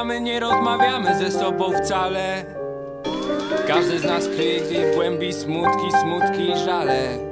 gadamy, nie rozmawiamy ze sobą wcale. Każdy z nas kryje w głębi smutki, smutki i żale.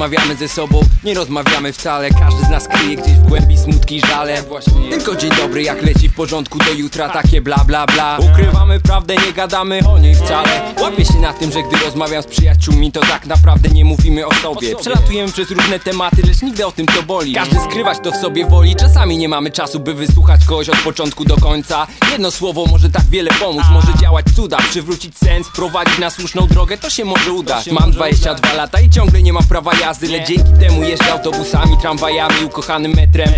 Rozmawiamy ze sobą, nie rozmawiamy wcale. Każdy z nas kryje gdzieś w głębi smutki i żale Tylko dzień dobry jak leci w porządku do jutra Takie bla bla bla. Ukrywamy prawdę, nie gadamy o niej wcale. Łapię się na tym, że gdy rozmawiam z przyjaciółmi To tak naprawdę nie mówimy o sobie. Przelatujemy przez różne tematy, lecz nigdy o tym co boli. Każdy skrywać to w sobie woli. Czasami nie mamy czasu, by wysłuchać kogoś od początku do końca. Jedno słowo może tak wiele pomóc. Może działać cuda, przywrócić sens Prowadzić na słuszną drogę, to się może udać. Mam 22 lata i ciągle nie mam prawa jazdy Lecz dzięki temu jeżdżę autobusami, tramwajami, ukochanym metrem.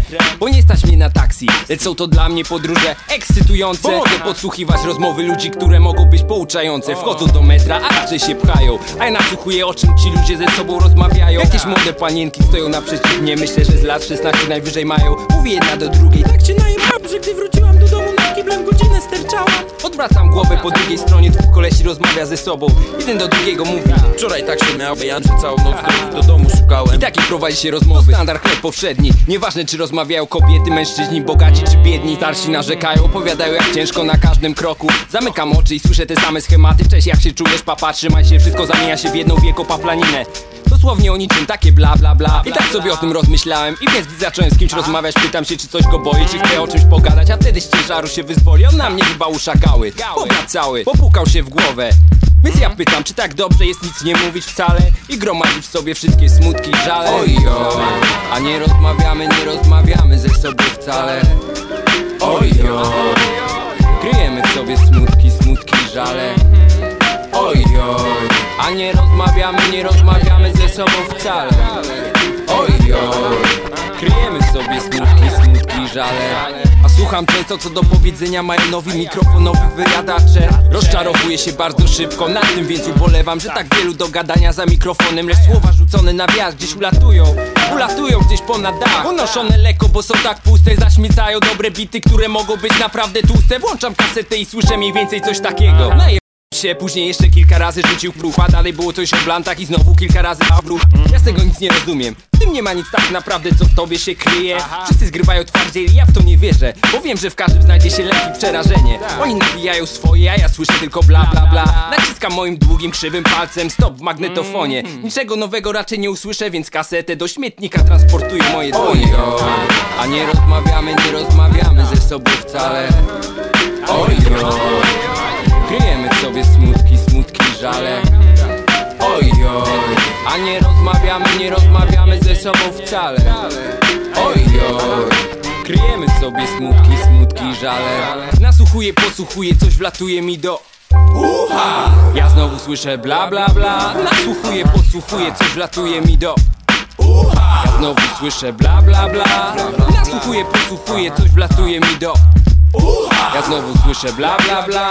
Bo nie stać mnie na taksi, lecz są to dla mnie podróże ekscytujące. Mogę podsłuchiwać rozmowy ludzi, które mogą być pouczające. Wchodzą do metra, a raczej się pchają. A ja nasłuchuję o czym ci ludzie ze sobą rozmawiają. Jakieś młode panienki stoją naprzeciw mnie Myślę, że z lat 16 najwyżej mają. Mówię jedna do drugiej, tak cię najebam, Odwracam głowę po drugiej stronie, dwóch kolesi rozmawia ze sobą. Jeden do drugiego mówi Wczoraj tak się miał, ja całą noc do, do domu szukałem. I taki prowadzi się rozmowy. Standard chleb powszedni. Nieważne czy rozmawiają kobiety, mężczyźni, bogaci czy biedni. Starsi narzekają, opowiadają jak ciężko na każdym kroku. Zamykam oczy i słyszę te same schematy. Cześć jak się czujesz, papa, trzymaj się. Wszystko zamienia się w jedną wielką paplaninę Dosłownie o niczym, takie bla bla bla I tak sobie o tym rozmyślałem. I więc gdy zacząłem z kimś rozmawiać Pytam się czy coś go boi, czy chce o czymś pogadać. A wtedy z ciężaru się wyzwoli. On na mnie chyba uszagały Pobrat cały, popukał się w głowę. Więc ja pytam, czy tak dobrze jest nic nie mówić wcale? I gromadzić w sobie wszystkie smutki i żale. Oj, oj, a nie rozmawiamy, nie rozmawiamy ze sobą wcale. Oj, oj, kryjemy w sobie smutki, smutki i żale a nie rozmawiamy, nie rozmawiamy ze sobą wcale. Oj, oj, kryjemy sobie smutki, smutki żale. A słucham często co do powiedzenia mają nowi mikrofonowi wyjadacze. Rozczarowuję się bardzo szybko, na tym więc ubolewam Że tak wielu do gadania za mikrofonem Lecz słowa rzucone na wiatr gdzieś ulatują. Ulatują gdzieś ponad dach. Unoszone lekko, bo są tak puste Zaśmiecają dobre bity, które mogą być naprawdę tłuste. Włączam kasetę i słyszę mniej więcej coś takiego się, później jeszcze kilka razy rzucił próg A dalej było coś o blantach i znowu kilka razy abruch Ja z tego nic nie rozumiem. W tym nie ma nic tak naprawdę co w tobie się kryje. Wszyscy zgrywają twardziej, ja w to nie wierzę Bo wiem, że w każdym znajdzie się leki przerażenie. Oni nawijają swoje, a ja słyszę tylko bla bla bla. Naciskam moim długim, krzywym palcem stop w magnetofonie. Niczego nowego raczej nie usłyszę, więc kasetę do śmietnika transportuję moje dłonie. A nie rozmawiamy, nie rozmawiamy ze sobą wcale. Oj, oj Kryjemy sobie smutki, smutki żale. Oj, oj. A nie rozmawiamy, nie rozmawiamy ze sobą wcale. Oj, oj. Kryjemy sobie smutki, smutki żale. Nasłuchuję, posłuchuję, coś wlatuje mi do Ucha! Ja znowu słyszę bla bla bla. Nasłuchuję, podsłuchuję, coś wlatuje mi do Ucha! Ja znowu słyszę bla bla bla. Nasłuchuję, posłuchuję, coś wlatuje mi do Ucha! Ja znowu słyszę bla bla bla